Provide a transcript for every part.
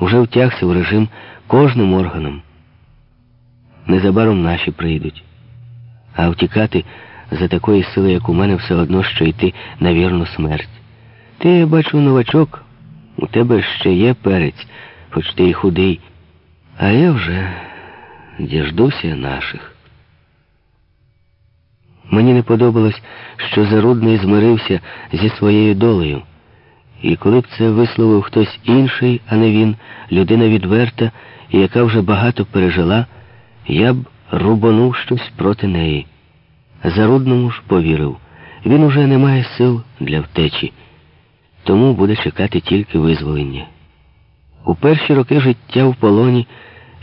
уже втягся в режим кожним органом. Незабаром наші прийдуть. А втікати за такої сили, як у мене, все одно що йти на вірну смерть. Ти, я бачу, новачок, у тебе ще є перець, хоч ти й худий, а я вже діждуся наших. Мені не подобалось, що Зарудний змирився зі своєю долею. І коли б це висловив хтось інший, а не він, людина відверта, і яка вже багато пережила, я б рубанув щось проти неї. Зарудному ж повірив, він уже не має сил для втечі, тому буде чекати тільки визволення. У перші роки життя в полоні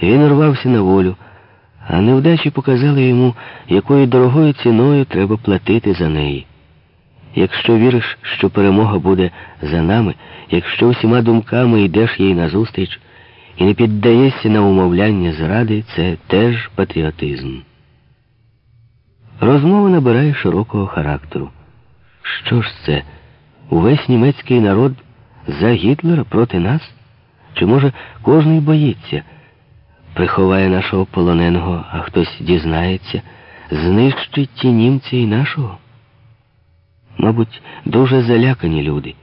він рвався на волю, а невдачі показали йому, якою дорогою ціною треба платити за неї. Якщо віриш, що перемога буде за нами, якщо всіма думками йдеш їй назустріч і не піддаєшся на умовляння зради, це теж патріотизм. Розмова набирає широкого характеру. Що ж це? Увесь німецький народ за Гітлера проти нас? Чи може кожний боїться? Приховає нашого полоненого, а хтось дізнається, знищить ті німці і нашого? Мабуть, дуже залякані люди.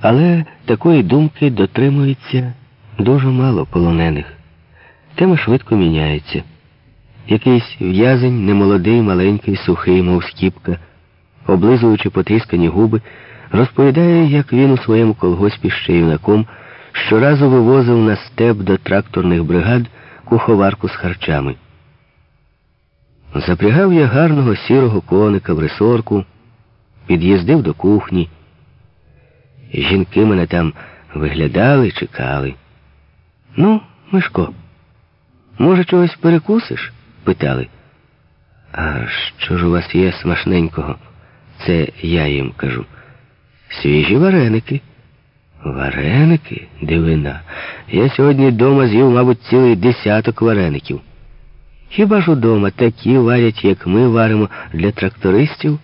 Але такої думки дотримується дуже мало полонених. Тема швидко міняється. Якийсь в'язень, немолодий, маленький, сухий, мов скіпка, облизуючи потріскані губи, розповідає, як він у своєму колгоспі ще юнаком щоразу вивозив на степ до тракторних бригад куховарку з харчами. Запрягав я гарного сірого коника в ресорку, під'їздив до кухні. Жінки мене там виглядали, чекали. Ну, Мишко, може, чогось перекусиш? питали. А що ж у вас є смачненького? Це я їм кажу. Свіжі вареники. Вареники? Дивина. Я сьогодні вдома з'їв, мабуть, цілий десяток вареників. Хіба ж удома такі варять, як ми варимо для трактористів?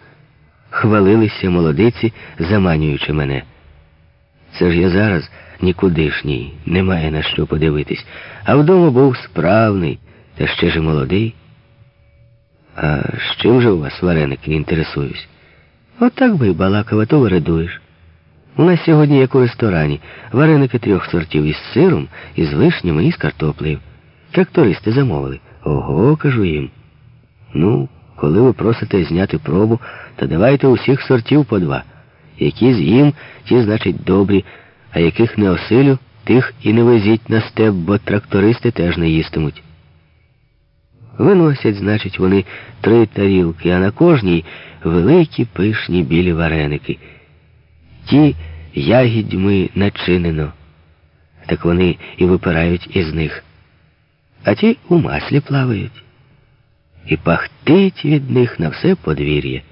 Хвалилися молодиці, заманюючи мене. Це ж я зараз нікудишній, немає на що подивитись, а вдома був справний, та ще ж молодий. А з чим же у вас вареники інтересуюсь? Отак би й балакава, то вирадуєш. У нас сьогодні, як у ресторані, вареники трьох сортів із сиром, із вишнями і з картоплею. Трактористи замовили. Ого, кажу їм. Ну, коли ви просите зняти пробу, то давайте усіх сортів по два. Які з'їм, ті, значить, добрі, а яких не осилю, тих і не везіть на степ, бо трактористи теж не їстимуть. Виносять, значить, вони три тарілки, а на кожній великі пишні білі вареники. Ті ягідьми начинено, так вони і випирають із них, а ті у маслі плавають. І пахтить від них на все подвір'я.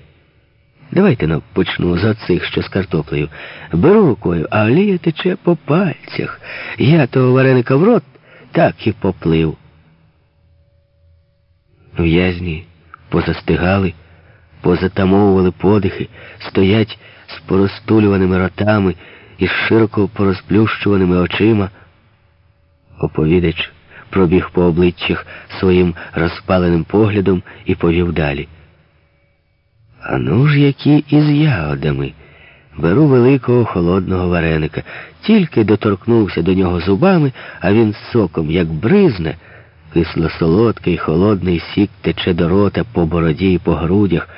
Давайте ну, почну з оцих, що з картоплею. Беру рукою, а олія тече по пальцях. Я того вареника в рот так і поплив. В'язні позастигали, позатамовували подихи, стоять з порозтулюваними ротами і з широко порозплющуваними очима. Оповідач пробіг по обличчях своїм розпаленим поглядом і повів далі. А ну ж які із ягодами. Беру великого холодного вареника. Тільки доторкнувся до нього зубами, а він соком, як бризне, кисло-солодкий, холодний сік тече до рота по бороді і по грудях.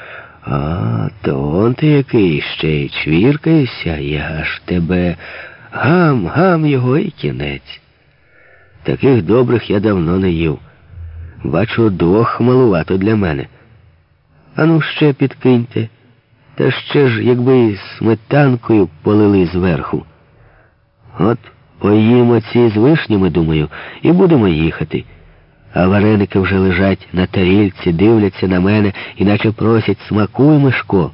А, то он ти який ще й чвіркаєшся, я ж тебе гам, гам його і кінець. Таких добрих я давно не їв. Бачу, двох малувато для мене. Ану ще підкиньте. Та ще ж, якби сметанкою полили зверху. От поїмо ці з вишнями, думаю, і будемо їхати. А вареники вже лежать на тарільці, дивляться на мене, іначе просять смакуй, Мишко.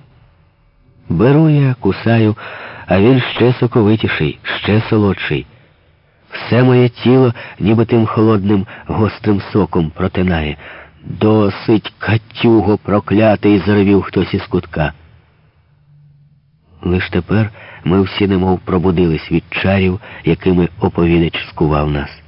Беру я, кусаю, а він ще соковитіший, ще солодший. Все моє тіло, ніби тим холодним гострим соком протинає. Досить, Катюго, проклятий, заревів хтось із кутка. Лиш тепер ми всі немов пробудились від чарів, якими оповідач скував нас.